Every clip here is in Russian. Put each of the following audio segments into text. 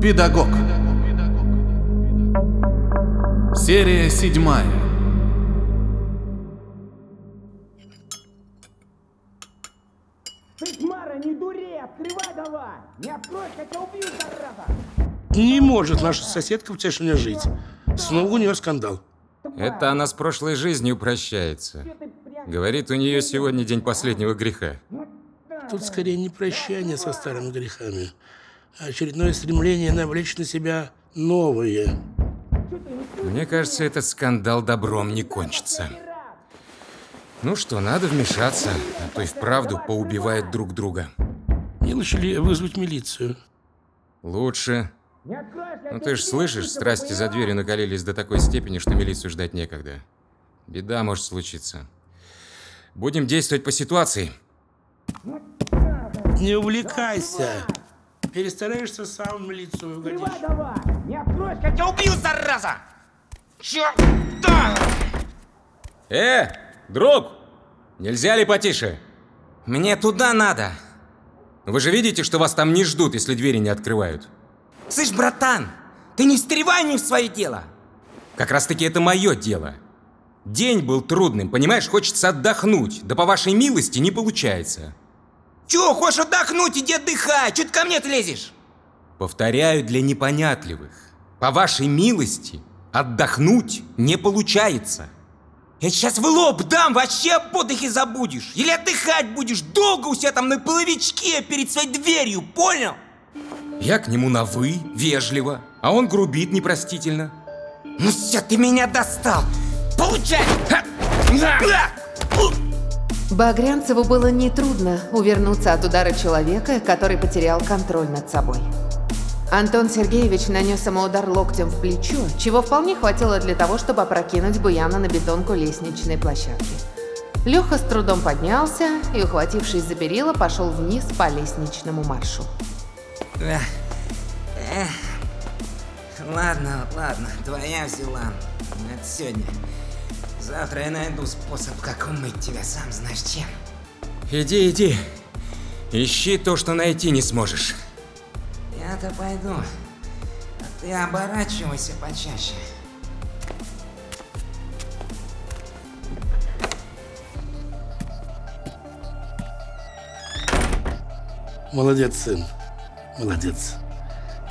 Педагог. Серия седьмая. Ты, Мара, не дури, открывай давай! Не откроешь, я тебя убью, зараза! Не может наша соседка в тишине жить. Снова у нее скандал. Это она с прошлой жизнью прощается. Говорит, у нее сегодня день последнего греха. Тут скорее не прощание со старыми грехами, а очередное стремление навлечь на себя новые. Мне кажется, этот скандал добром не кончится. Ну что, надо вмешаться, а то и вправду поубивают друг друга. Не лучше ли вызвать милицию? Лучше. Ну ты ж убью, слышишь, страсти за дверью накалились до такой степени, что милицию ждать некогда. Беда может случиться. Будем действовать по ситуации. Не увлекайся. Перестараешься, сам в милицию угодишь. Открывай давай! Не откроешь, я тебя убью, зараза! Да! Э, друг! Нельзя ли потише? Мне туда надо. Вы же видите, что вас там не ждут, если двери не открывают. Слышь, братан, ты не встревай не в свое дело. Как раз таки это мое дело. День был трудным, понимаешь, хочется отдохнуть. Да по вашей милости не получается. Чё, хочешь отдохнуть, иди отдыхай, чё ты ко мне лезешь? Повторяю для непонятливых. По вашей милости отдохнуть не получается. Я сейчас в лоб дам, вообще об отдыхе забудешь. Или отдыхать будешь долго у себя там на половичке перед своей дверью, понял? Я к нему на «вы», вежливо, а он грубит непростительно. Ну все, ты меня достал. Получай! Ха! Багрянцеву было нетрудно увернуться от удара человека, который потерял контроль над собой. Антон Сергеевич нанес самоудар локтем в плечо, чего вполне хватило для того, чтобы опрокинуть Буяна на бетонку лестничной площадки. Леха с трудом поднялся и, ухватившись за перила, пошел вниз по лестничному маршу. Эх, эх. Ладно, ладно, твоя взяла. Это сегодня. Завтра я найду способ, как умыть тебя, сам знаешь чем. Иди, иди. Ищи то, что найти не сможешь. Я-то пойду. А ты оборачивайся почаще. Молодец, сын. Молодец.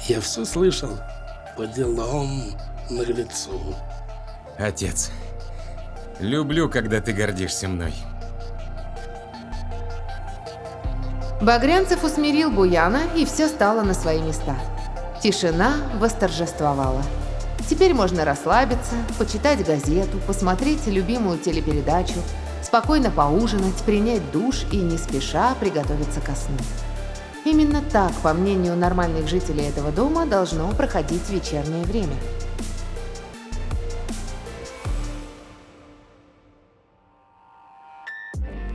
Я все слышал. По делам наглецу. Отец, люблю, когда ты гордишься мной. Багрянцев усмирил Буяна, и все стало на свои места. Тишина восторжествовала. Теперь можно расслабиться, почитать газету, посмотреть любимую телепередачу, спокойно поужинать, принять душ и не спеша приготовиться ко сну. Именно так, по мнению нормальных жителей этого дома, должно проходить вечернее время.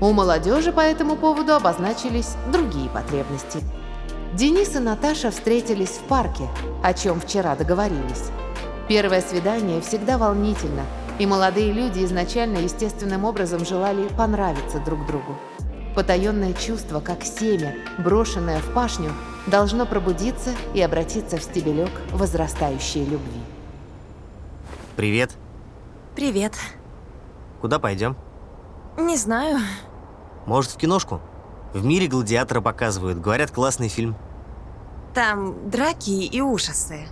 У молодежи по этому поводу обозначились другие потребности. Денис и Наташа встретились в парке, о чем вчера договорились. Первое свидание всегда волнительно, и молодые люди изначально естественным образом желали понравиться друг другу. Потаенное чувство, как семя, брошенное в пашню, должно пробудиться и обратиться в стебелек возрастающей любви. Привет. Привет. Куда пойдем? Не знаю. Может, в киношку? В мире гладиатора показывают. Говорят, классный фильм. Там драки и ужасы.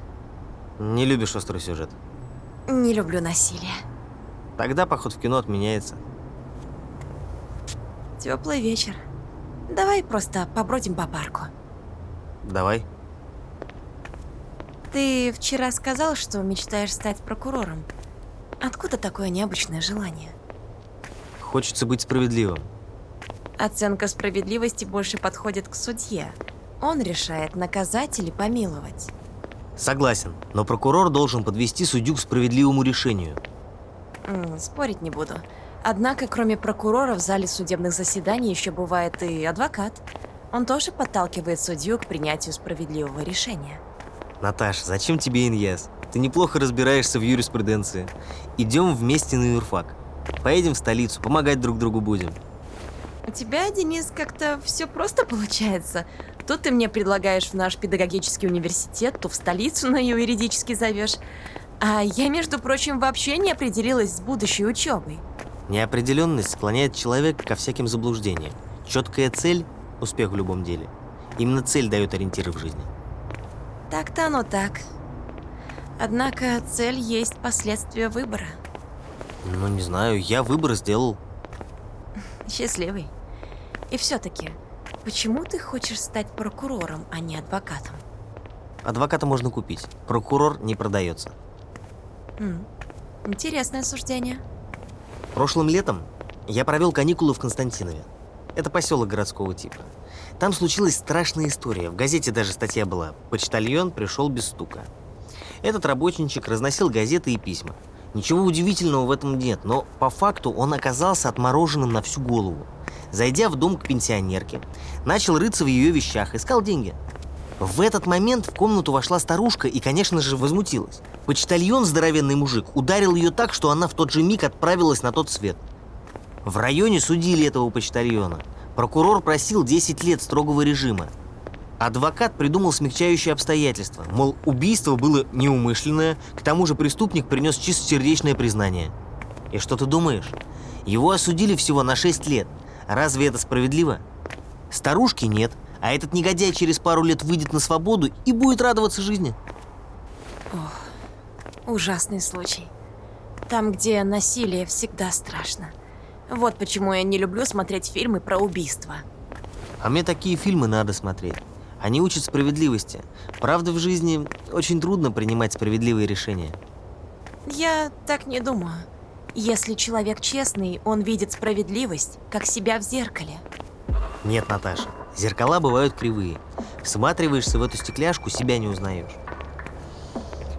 Не любишь острый сюжет. Не люблю насилие. Тогда поход в кино отменяется. Теплый вечер. Давай просто побродим по парку. Давай. Ты вчера сказал, что мечтаешь стать прокурором. Откуда такое необычное желание? Хочется быть справедливым. Оценка справедливости больше подходит к судье. Он решает, наказать или помиловать. Согласен, но прокурор должен подвести судью к справедливому решению. Спорить не буду. Однако, кроме прокурора, в зале судебных заседаний еще бывает и адвокат. Он тоже подталкивает судью к принятию справедливого решения. Наташ, зачем тебе иньяс? Ты неплохо разбираешься в юриспруденции. Идем вместе на юрфак. Поедем в столицу, помогать друг другу будем. У тебя, Денис, как-то все просто получается. То ты мне предлагаешь в наш педагогический университет, то в столицу на юридический зовешь. А я, между прочим, вообще не определилась с будущей учебой. Неопределенность склоняет человека ко всяким заблуждениям. Четкая цель – успех в любом деле. Именно цель дает ориентиры в жизни. Так-то оно так. Однако цель есть последствия выбора. Ну, не знаю, я выбор сделал. Счастливый. И все-таки, почему ты хочешь стать прокурором, а не адвокатом? Адвоката можно купить. Прокурор не продается. М, Интересное суждение. Прошлым летом я провел каникулы в Константинове. Это поселок городского типа. Там случилась страшная история. В газете даже статья была. Почтальон пришел без стука. Этот работничек разносил газеты и письма. Ничего удивительного в этом нет, но по факту он оказался отмороженным на всю голову. Зайдя в дом к пенсионерке, начал рыться в ее вещах, искал деньги. В этот момент в комнату вошла старушка и, конечно же, возмутилась. Почтальон, здоровенный мужик, ударил ее так, что она в тот же миг отправилась на тот свет. В районе судили этого почтальона. Прокурор просил 10 лет строгого режима. Адвокат придумал смягчающие обстоятельства. Мол, убийство было неумышленное, к тому же преступник принес чистосердечное признание. И что ты думаешь? Его осудили всего на 6 лет. Разве это справедливо? Старушки нет, а этот негодяй через пару лет выйдет на свободу и будет радоваться жизни. Ужасный случай. Там, где насилие, всегда страшно. Вот почему я не люблю смотреть фильмы про убийства. А мне такие фильмы надо смотреть. Они учат справедливости. Правда, в жизни очень трудно принимать справедливые решения. Я так не думаю. Если человек честный, он видит справедливость, как себя в зеркале. Нет, Наташа, зеркала бывают кривые. Всматриваешься в эту стекляшку, себя не узнаешь.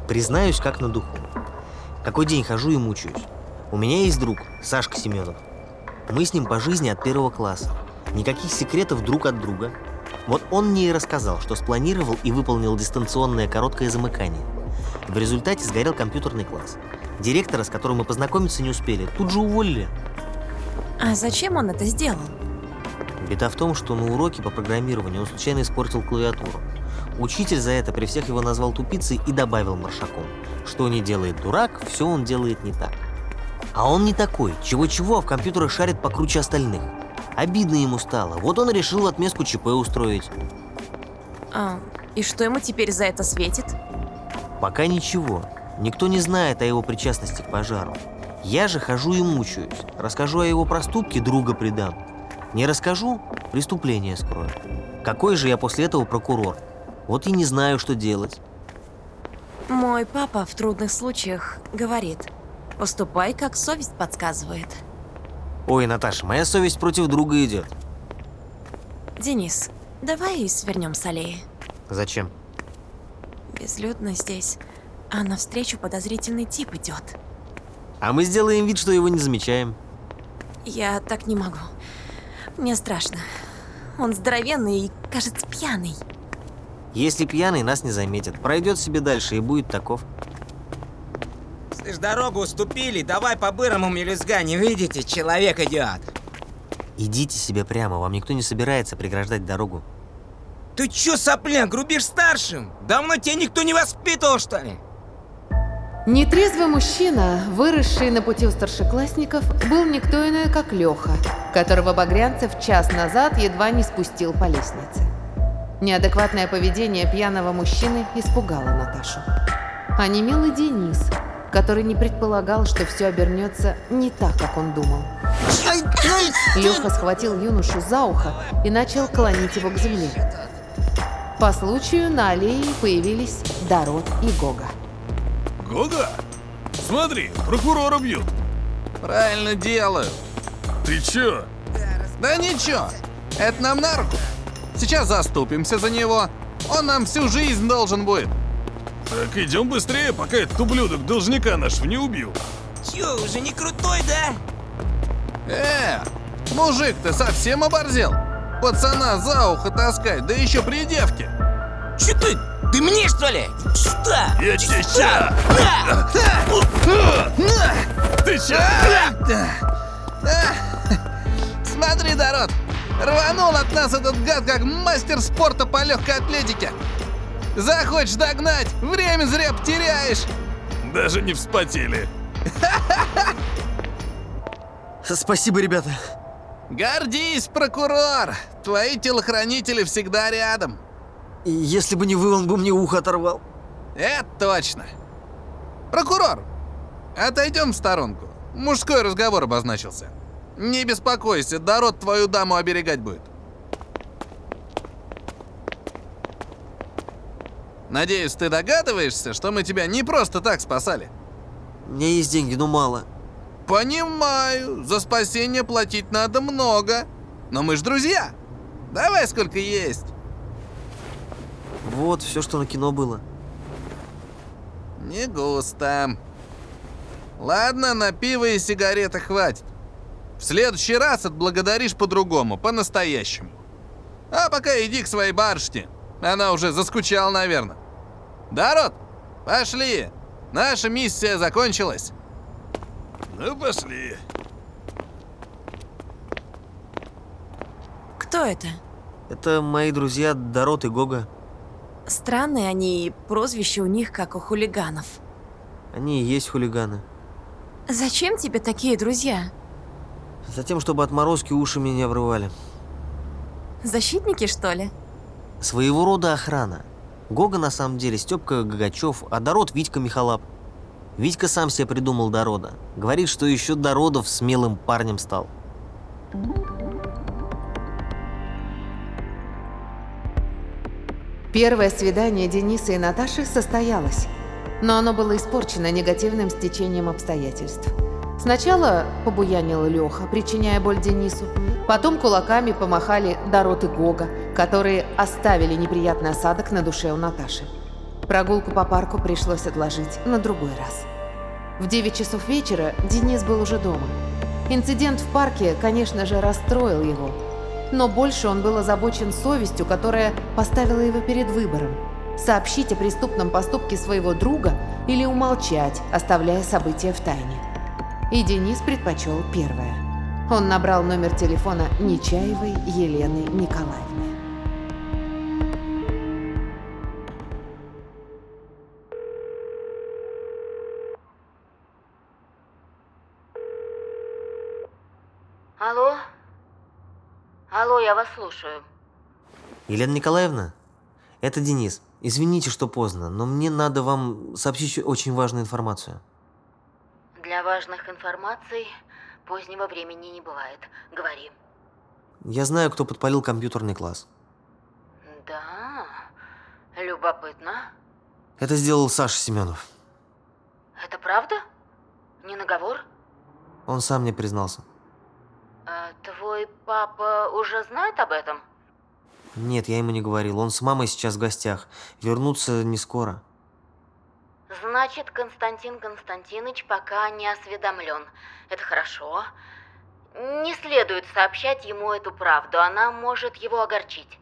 Признаюсь, как на духу. Какой день хожу и мучаюсь. У меня есть друг, Сашка Семенов. Мы с ним по жизни от первого класса. Никаких секретов друг от друга. Вот он мне и рассказал, что спланировал и выполнил дистанционное короткое замыкание. В результате сгорел компьютерный класс. Директора, с которым мы познакомиться не успели, тут же уволили. А зачем он это сделал? Беда в том, что на уроке по программированию он случайно испортил клавиатуру. Учитель за это при всех его назвал тупицей и добавил маршаком. Что не делает дурак, все он делает не так. А он не такой, чего-чего, а в компьютерах шарит покруче остальных. Обидно ему стало, вот он решил отместку ЧП устроить. А, и что ему теперь за это светит? Пока ничего, никто не знает о его причастности к пожару. Я же хожу и мучаюсь, расскажу о его проступке, друга предам. Не расскажу, преступление скрою. Какой же я после этого прокурор? Вот и не знаю, что делать. Мой папа в трудных случаях говорит, поступай, как совесть подсказывает. Ой, Наташа, моя совесть против друга идет. Денис, давай свернем с аллеи. Зачем? Безлюдно здесь, а навстречу подозрительный тип идет. А мы сделаем вид, что его не замечаем. Я так не могу. Мне страшно. Он здоровенный и, кажется, пьяный. Если пьяный, нас не заметит. Пройдет себе дальше и будет таков. Слышь, дорогу уступили, давай по-бырому мелюзга, не видите? Человек идет. Идите себе прямо, вам никто не собирается преграждать дорогу. Ты чё, сопля, грубишь старшим? Давно тебя никто не воспитывал, что ли? Нетрезвый мужчина, выросший на пути у старшеклассников, был никто иной, как Леха, которого Багрянцев час назад едва не спустил по лестнице. Неадекватное поведение пьяного мужчины испугало Наташу. А немел и Денис, который не предполагал, что все обернется не так, как он думал. Леха схватил юношу за ухо и начал клонить его к земле. По случаю на аллее появились Дарот и Гога. Гога? Смотри, прокурора бьют. Правильно делают. Ты чё? Да ничего, это нам на руку. Сейчас заступимся за него. Он нам всю жизнь должен будет. Так идем быстрее, пока этот ублюдок должника нашего не убил. Чё, уже не крутой, да? Э, мужик, ты совсем оборзел? Пацана за ухо таскать, да еще при девке. Чё ты? Ты мне, что ли? Что? Я тебе ща! Ты ща! Смотри, Дорот, рванул от нас этот гад, как мастер спорта по легкой атлетике. Захочешь догнать, время зря потеряешь. Даже не вспотели. Спасибо, ребята. Гордись, прокурор. Твои телохранители всегда рядом. Если бы не вы, он бы мне ухо оторвал. Это точно. Прокурор, отойдем в сторонку. Мужской разговор обозначился. Не беспокойся, Дород твою даму оберегать будет. Надеюсь, ты догадываешься, что мы тебя не просто так спасали? У меня есть деньги, но мало. Понимаю, за спасение платить надо много. Но мы ж друзья. Давай сколько есть. Вот все, что на кино было. Не густо. Ладно, на пиво и сигареты хватит. В следующий раз отблагодаришь по-другому, по-настоящему. А пока иди к своей барышне. Она уже заскучала, наверное. Да, Рот? Пошли. Наша миссия закончилась. Ну, пошли. Кто это? Это мои друзья Дорот и Гога. Странные они, и прозвище у них, как у хулиганов. Они и есть хулиганы. Зачем тебе такие друзья? Затем, чтобы отморозки уши мне не обрывали. Защитники, что ли? Своего рода охрана. Гога на самом деле Степка Гагачев, а Дород Витька Михалап. Витька сам себе придумал Дорода. Говорит, что еще Дородов смелым парнем стал. Первое свидание Дениса и Наташи состоялось, но оно было испорчено негативным стечением обстоятельств. Сначала побуянил Леха, причиняя боль Денису, потом кулаками помахали Дорот и Гога, которые оставили неприятный осадок на душе у Наташи. Прогулку по парку пришлось отложить на другой раз. В 9 часов вечера Денис был уже дома. Инцидент в парке, конечно же, расстроил его, но больше он был озабочен совестью, которая поставила его перед выбором – сообщить о преступном поступке своего друга или умолчать, оставляя события в тайне. И Денис предпочел первое. Он набрал номер телефона Нечаевой Елены Николаевны. Алло? Алло, я вас слушаю. Елена Николаевна, это Денис. Извините, что поздно, но мне надо вам сообщить очень важную информацию. Для важных информаций позднего времени не бывает. Говори. Я знаю, кто подпалил компьютерный класс. Да, любопытно. Это сделал Саша Семенов. Это правда? Не наговор? Он сам мне признался. А твой папа уже знает об этом? Нет, я ему не говорил. Он с мамой сейчас в гостях. Вернуться не скоро. Значит, Константин Константинович пока не осведомлен. Это хорошо. Не следует сообщать ему эту правду, она может его огорчить.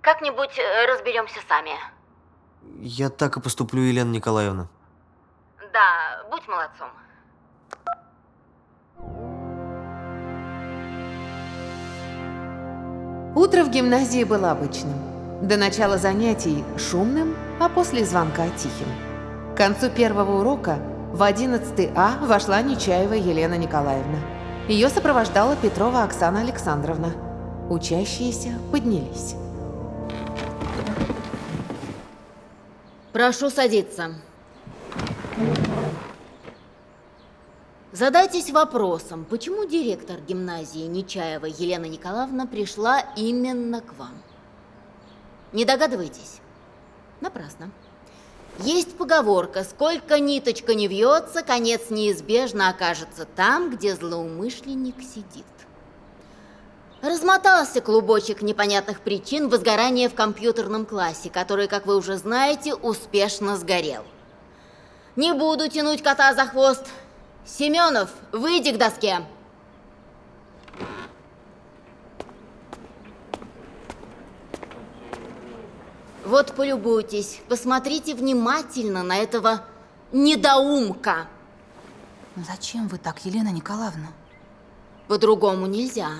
Как-нибудь э, разберемся сами. Я так и поступлю, Елена Николаевна. Да, будь молодцом. Утро в гимназии было обычным. До начала занятий шумным, а после звонка тихим. К концу первого урока в 11 А вошла Нечаева Елена Николаевна. Ее сопровождала Петрова Оксана Александровна. Учащиеся поднялись. Прошу садиться. Задайтесь вопросом, почему директор гимназии Нечаева Елена Николаевна пришла именно к вам? Не догадываетесь? Напрасно. Есть поговорка, сколько ниточка не вьется, конец неизбежно окажется там, где злоумышленник сидит. Размотался клубочек непонятных причин возгорания в компьютерном классе, который, как вы уже знаете, успешно сгорел. Не буду тянуть кота за хвост. Семенов, выйди к доске. Вот полюбуйтесь, посмотрите внимательно на этого недоумка. Ну зачем вы так, Елена Николаевна? По-другому нельзя.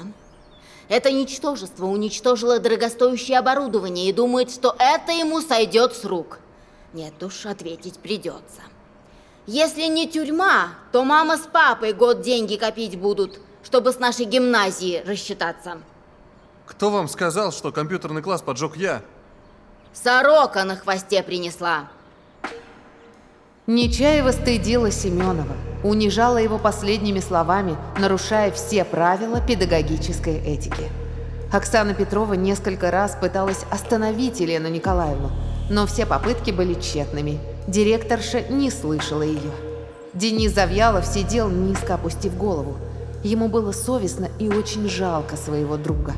Это ничтожество уничтожило дорогостоящее оборудование и думает, что это ему сойдет с рук. Нет уж, ответить придется. Если не тюрьма, то мама с папой год деньги копить будут, чтобы с нашей гимназией рассчитаться. Кто вам сказал, что компьютерный класс поджег я? Сорока на хвосте принесла. Нечаева стыдила Семенова, унижала его последними словами, нарушая все правила педагогической этики. Оксана Петрова несколько раз пыталась остановить Елену Николаевну, но все попытки были тщетными. Директорша не слышала ее. Денис Завьялов сидел низко опустив голову. Ему было совестно и очень жалко своего друга.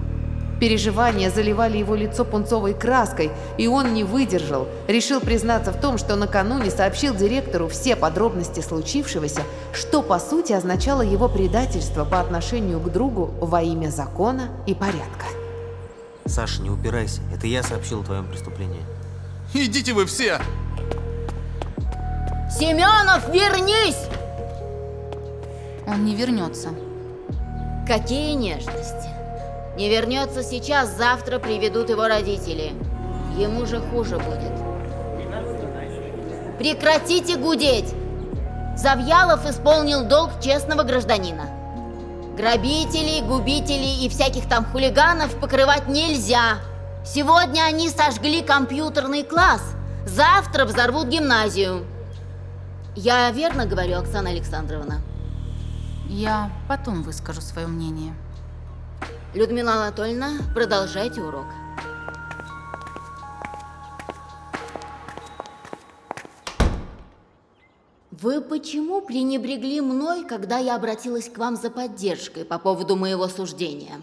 Переживания заливали его лицо пунцовой краской, и он не выдержал, решил признаться в том, что накануне сообщил директору все подробности случившегося, что по сути означало его предательство по отношению к другу во имя закона и порядка. Саша, не упирайся. Это я сообщил о твоем преступлении. Идите вы все! Семенов, вернись! Он не вернется. Какие нежности. Не вернется сейчас, завтра приведут его родители. Ему же хуже будет. Прекратите гудеть! Завьялов исполнил долг честного гражданина. Грабителей, губителей и всяких там хулиганов покрывать нельзя. Сегодня они сожгли компьютерный класс. Завтра взорвут гимназию. Я верно говорю, Оксана Александровна? Я потом выскажу свое мнение. Людмила Анатольевна, продолжайте урок. Вы почему пренебрегли мной, когда я обратилась к вам за поддержкой по поводу моего суждения?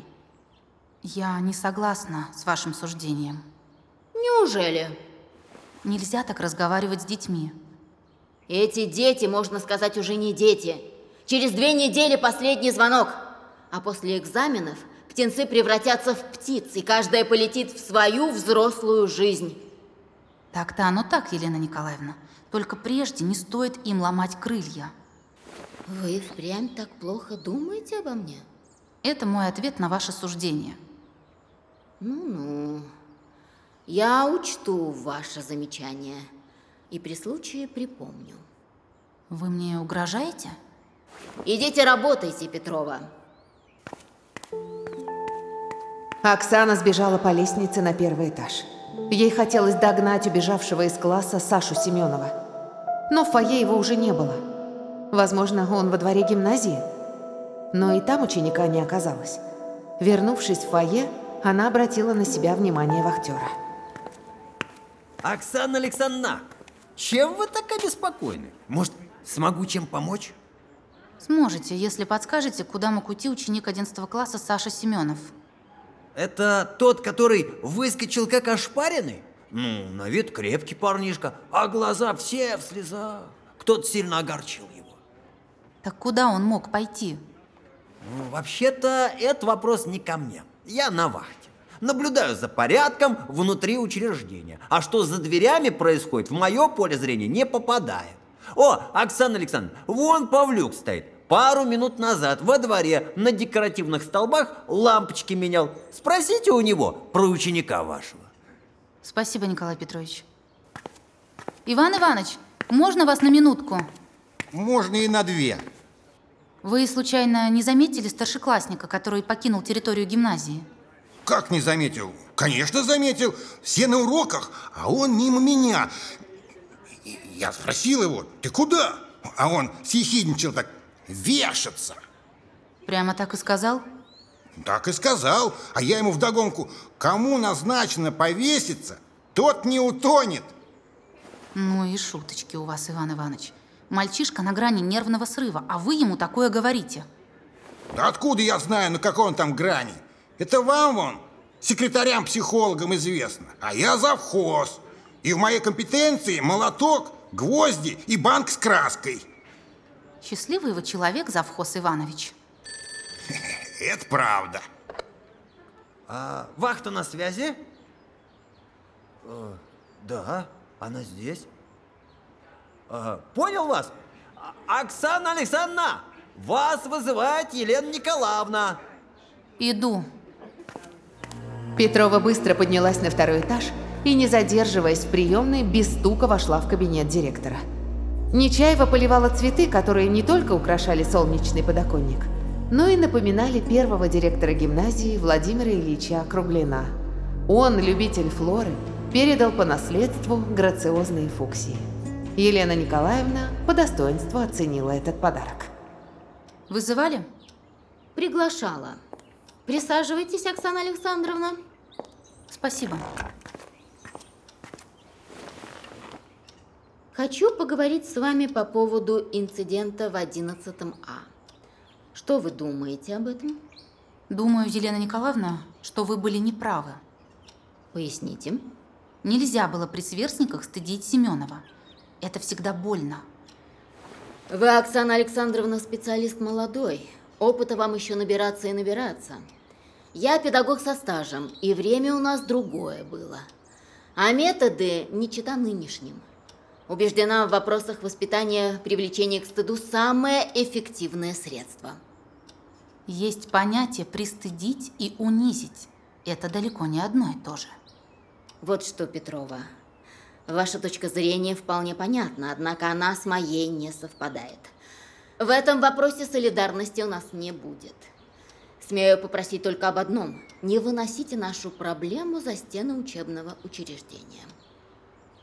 Я не согласна с вашим суждением. Неужели? Нельзя так разговаривать с детьми. Эти дети, можно сказать, уже не дети. Через две недели последний звонок. А после экзаменов птенцы превратятся в птиц, и каждая полетит в свою взрослую жизнь. Так-то оно так, Елена Николаевна. Только прежде не стоит им ломать крылья. Вы впрямь так плохо думаете обо мне? Это мой ответ на ваше суждение. Ну-ну. Я учту ваше замечание и при случае припомню. Вы мне угрожаете? Идите работайте, Петрова. Оксана сбежала по лестнице на первый этаж. Ей хотелось догнать убежавшего из класса Сашу Семенова. Но в фойе его уже не было. Возможно, он во дворе гимназии. Но и там ученика не оказалось. Вернувшись в фойе, она обратила на себя внимание вахтера. Оксана Александровна, чем вы так обеспокоены? Может, смогу чем помочь? Сможете, если подскажете, куда мог уйти ученик 11 класса Саша Семенов. Это тот, который выскочил как ошпаренный? Ну, на вид крепкий парнишка, а глаза все в слезах. Кто-то сильно огорчил его. Так куда он мог пойти? Ну, вообще-то, этот вопрос не ко мне. Я на вахте. Наблюдаю за порядком внутри учреждения. А что за дверями происходит, в мое поле зрения не попадает. О, Оксана Александровна, вон Павлюк стоит. Пару минут назад во дворе на декоративных столбах лампочки менял. Спросите у него про ученика вашего. Спасибо, Николай Петрович. Иван Иванович, можно вас на минутку? Можно и на две. Вы, случайно, не заметили старшеклассника, который покинул территорию гимназии? Как не заметил? Конечно, заметил. Все на уроках, а он мимо меня. Я спросил его, ты куда? А он съехидничал так, вешаться. Прямо так и сказал? Так и сказал. А я ему вдогонку, кому назначено повеситься, тот не утонет. Ну и шуточки у вас, Иван Иванович. Мальчишка на грани нервного срыва, а вы ему такое говорите. Да откуда я знаю, на какой он там грани? Это вам вон, секретарям-психологам известно. А я завхоз. И в моей компетенции молоток, гвозди и банк с краской. Счастливый вы человек, завхоз Иванович. Это правда. А, вахта на связи? Э, да, она здесь. А, понял вас? А, Оксана Александровна, вас вызывает Елена Николаевна. Иду. Петрова быстро поднялась на второй этаж и, не задерживаясь в приемной, без стука вошла в кабинет директора. Нечаева поливала цветы, которые не только украшали солнечный подоконник, но и напоминали первого директора гимназии Владимира Ильича Круглина. Он, любитель флоры, передал по наследству грациозные фуксии. Елена Николаевна по достоинству оценила этот подарок. Вызывали? Приглашала. Присаживайтесь, Оксана Александровна. Спасибо. Хочу поговорить с вами по поводу инцидента в 11 А. Что вы думаете об этом? Думаю, Елена Николаевна, что вы были неправы. Поясните. Нельзя было при сверстниках стыдить Семенова. Это всегда больно. Вы, Оксана Александровна, специалист молодой. Опыта вам еще набираться и набираться. Я педагог со стажем, и время у нас другое было. А методы не чита нынешним. Убеждена в вопросах воспитания привлечение к стыду самое эффективное средство. Есть понятие пристыдить и унизить. Это далеко не одно и то же. Вот что, Петрова, ваша точка зрения вполне понятна, однако она с моей не совпадает. В этом вопросе солидарности у нас не будет. Смею попросить только об одном. Не выносите нашу проблему за стены учебного учреждения.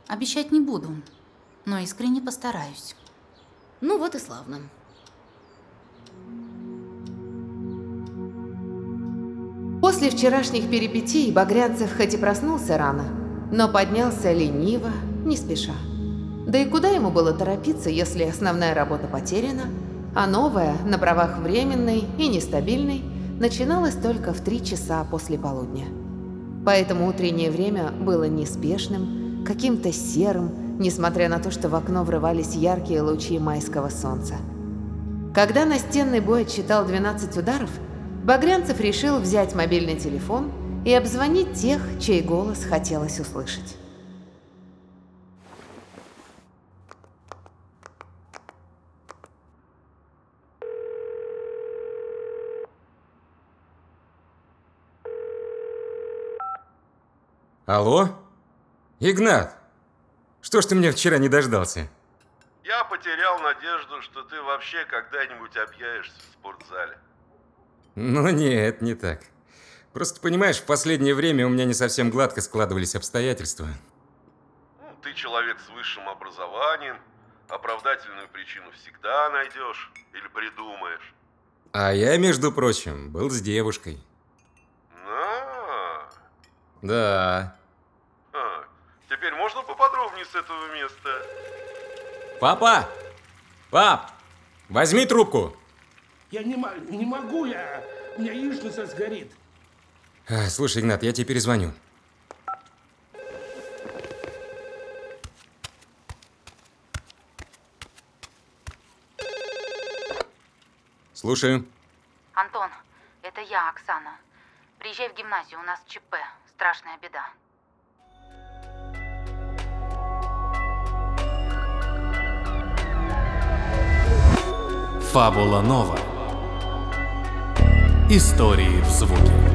Обещать не буду, но искренне постараюсь. Ну вот и славно. После вчерашних перипетий Багрянцев хоть и проснулся рано, но поднялся лениво, не спеша. Да и куда ему было торопиться, если основная работа потеряна, а новая, на правах временной и нестабильной, начиналась только в три часа после полудня. Поэтому утреннее время было неспешным, каким-то серым, несмотря на то, что в окно врывались яркие лучи майского солнца. Когда настенный бой отсчитал 12 ударов, Багрянцев решил взять мобильный телефон и обзвонить тех, чей голос хотелось услышать. Алло? Игнат, что ж ты меня вчера не дождался? Я потерял надежду, что ты вообще когда-нибудь объявишься в спортзале. Ну нет, не так. Просто понимаешь, в последнее время у меня не совсем гладко складывались обстоятельства. Ну, ты человек с высшим образованием, оправдательную причину всегда найдешь или придумаешь. А я, между прочим, был с девушкой. Да. а, теперь можно поподробнее с этого места? Папа! Пап! Возьми трубку! Я не, не могу, я... У меня яичница сгорит. А, Слушай, Игнат, я тебе перезвоню. Слушаю. Антон, это я, Оксана. Приезжай в гимназию, у нас ЧП. Страшная беда. Фабула Нова. Истории в звуке.